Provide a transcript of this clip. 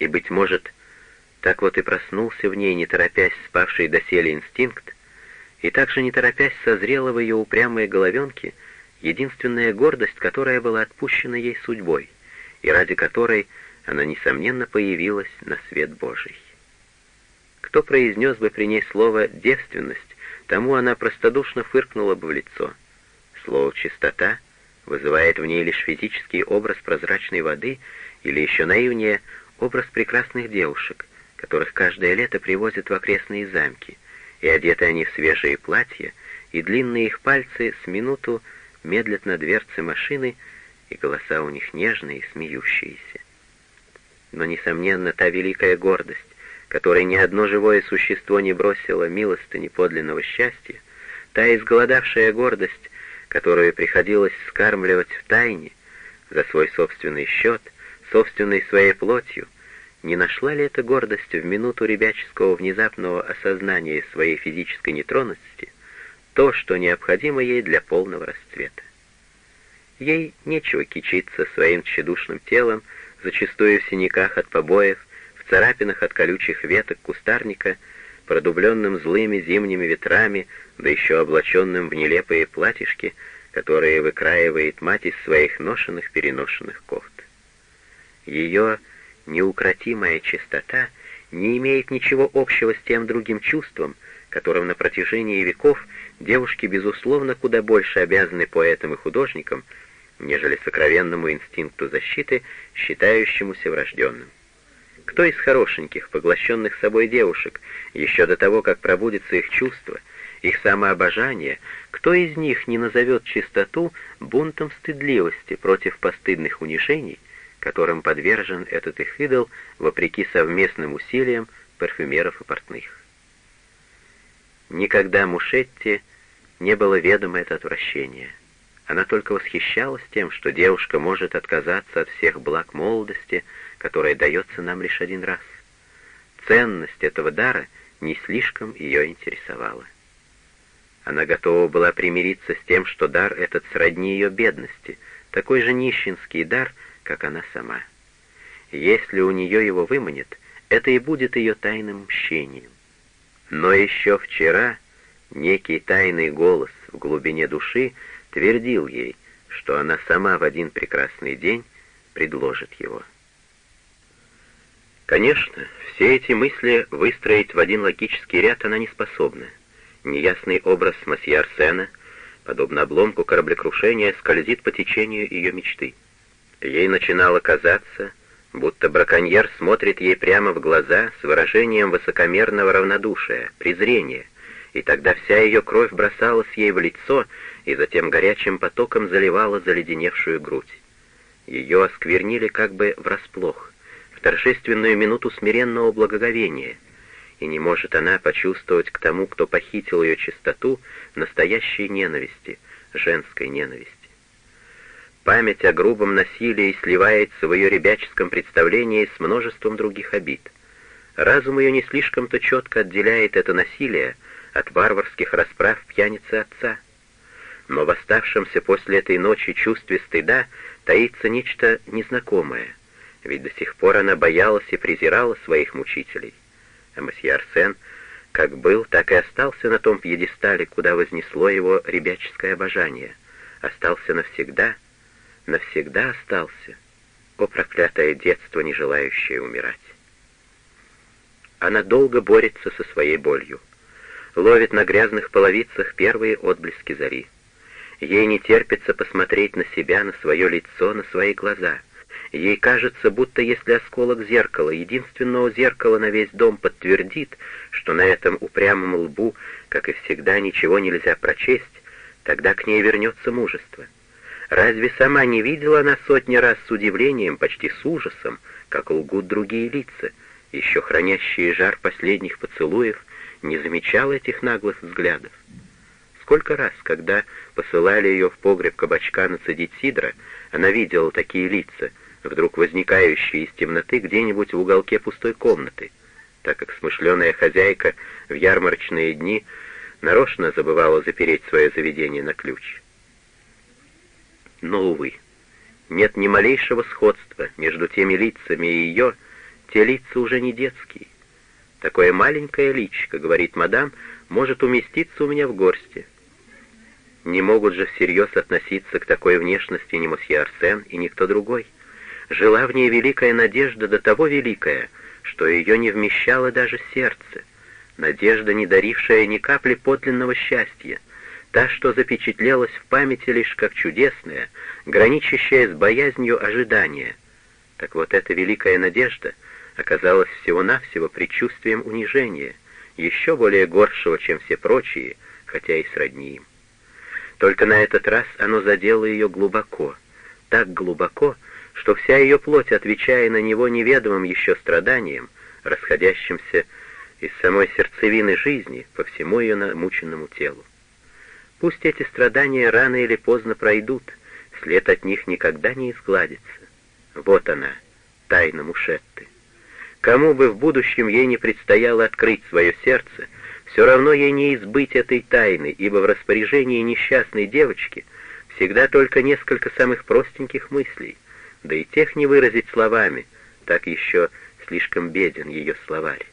И, быть может, так вот и проснулся в ней, не торопясь спавший доселе инстинкт, и также не торопясь созрела в ее упрямые головенке единственная гордость, которая была отпущена ей судьбой, и ради которой она, несомненно, появилась на свет Божий. Кто произнес бы при ней слово «девственность», тому она простодушно фыркнула бы в лицо. Слово «чистота» вызывает в ней лишь физический образ прозрачной воды или еще наивнее образ прекрасных девушек, которых каждое лето привозят в окрестные замки, и одеты они в свежие платья, и длинные их пальцы с минуту медлят на дверце машины, и голоса у них нежные и смеющиеся. Но, несомненно, та великая гордость, которой ни одно живое существо не бросило милостыни подлинного счастья, та изголодавшая гордость, которую приходилось скармливать в тайне, за свой собственный счет, собственной своей плотью, не нашла ли эта гордость в минуту ребяческого внезапного осознания своей физической нетронности то, что необходимо ей для полного расцвета? Ей нечего кичиться своим тщедушным телом, зачастую в синяках от побоев, в царапинах от колючих веток кустарника, продубленным злыми зимними ветрами, да еще облаченным в нелепые платьишки, которые выкраивает мать из своих ношенных-переношенных кофт. Ее неукротимая чистота не имеет ничего общего с тем другим чувством, которым на протяжении веков девушки, безусловно, куда больше обязаны поэтам и художникам, нежели сокровенному инстинкту защиты, считающемуся врожденным. Кто из хорошеньких, поглощенных собой девушек, еще до того, как пробудится их чувство, их самообожание, кто из них не назовет чистоту бунтом стыдливости против постыдных унижений, которым подвержен этот их идол вопреки совместным усилиям парфюмеров и портных? Никогда Мушетти не было ведомо это отвращение. Она только восхищалась тем, что девушка может отказаться от всех благ молодости, которая дается нам лишь один раз. Ценность этого дара не слишком ее интересовала. Она готова была примириться с тем, что дар этот сродни ее бедности, такой же нищенский дар, как она сама. Если у нее его выманят, это и будет ее тайным мщением. Но еще вчера некий тайный голос в глубине души твердил ей, что она сама в один прекрасный день предложит его. Конечно, все эти мысли выстроить в один логический ряд она не способна. Неясный образ масье Арсена, подобно обломку кораблекрушения, скользит по течению ее мечты. Ей начинало казаться, будто браконьер смотрит ей прямо в глаза с выражением высокомерного равнодушия, презрения, и тогда вся ее кровь бросалась ей в лицо и затем горячим потоком заливала заледеневшую грудь. Ее осквернили как бы врасплох, в торжественную минуту смиренного благоговения, и не может она почувствовать к тому, кто похитил ее чистоту, настоящей ненависти, женской ненависти. Память о грубом насилии сливается в ее ребяческом представлении с множеством других обид. Разум ее не слишком-то четко отделяет это насилие от варварских расправ пьяницы отца. Но в оставшемся после этой ночи чувстве стыда таится нечто незнакомое, ведь до сих пор она боялась и презирала своих мучителей. А месье Арсен как был, так и остался на том пьедестале, куда вознесло его ребяческое обожание. Остался навсегда, навсегда остался. О, проклятое детство, не желающее умирать! Она долго борется со своей болью ловит на грязных половицах первые отблески зари. Ей не терпится посмотреть на себя, на свое лицо, на свои глаза. Ей кажется, будто если осколок зеркала, единственного зеркала на весь дом подтвердит, что на этом упрямом лбу, как и всегда, ничего нельзя прочесть, тогда к ней вернется мужество. Разве сама не видела она сотни раз с удивлением, почти с ужасом, как лгут другие лица, еще хранящие жар последних поцелуев, не замечала этих наглых взглядов. Сколько раз, когда посылали ее в погреб кабачка нацедить сидра, она видела такие лица, вдруг возникающие из темноты где-нибудь в уголке пустой комнаты, так как смышленая хозяйка в ярмарочные дни нарочно забывала запереть свое заведение на ключ. Но, увы, нет ни малейшего сходства между теми лицами и ее, те лица уже не детские. Такое маленькое личико, говорит мадам, может уместиться у меня в горсти. Не могут же всерьез относиться к такой внешности ни мосье Арсен и никто другой. Жила в ней великая надежда до того великая, что ее не вмещало даже сердце. Надежда, не дарившая ни капли подлинного счастья, та, что запечатлелась в памяти лишь как чудесная, граничащая с боязнью ожидания. Так вот эта великая надежда оказалась всего-навсего предчувствием унижения, еще более горшего, чем все прочие, хотя и сродни им. Только на этот раз оно задело ее глубоко, так глубоко, что вся ее плоть, отвечая на него неведомым еще страданием, расходящимся из самой сердцевины жизни по всему ее намученному телу. Пусть эти страдания рано или поздно пройдут, след от них никогда не изгладится. Вот она, тайна Мушетты. Кому бы в будущем ей не предстояло открыть свое сердце, все равно ей не избыть этой тайны, ибо в распоряжении несчастной девочки всегда только несколько самых простеньких мыслей, да и тех не выразить словами, так еще слишком беден ее словарь.